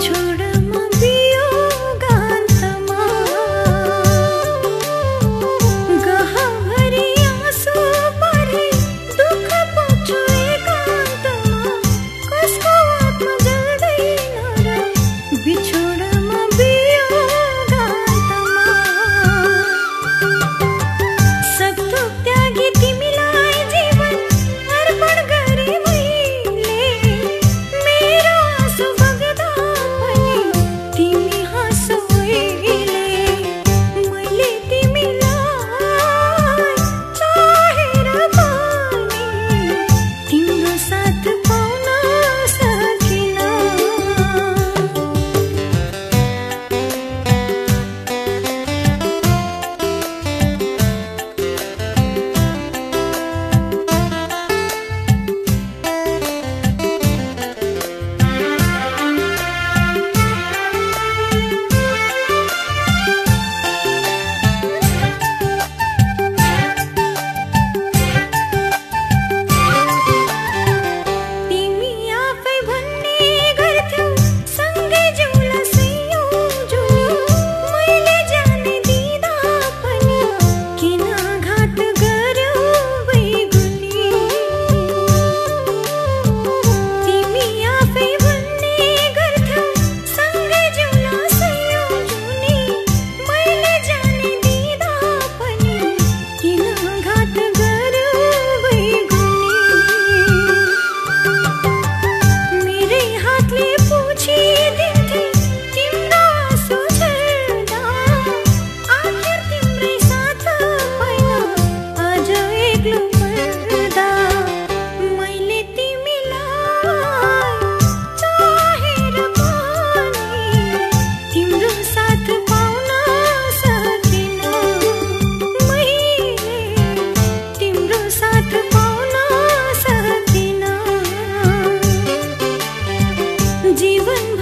true. 几分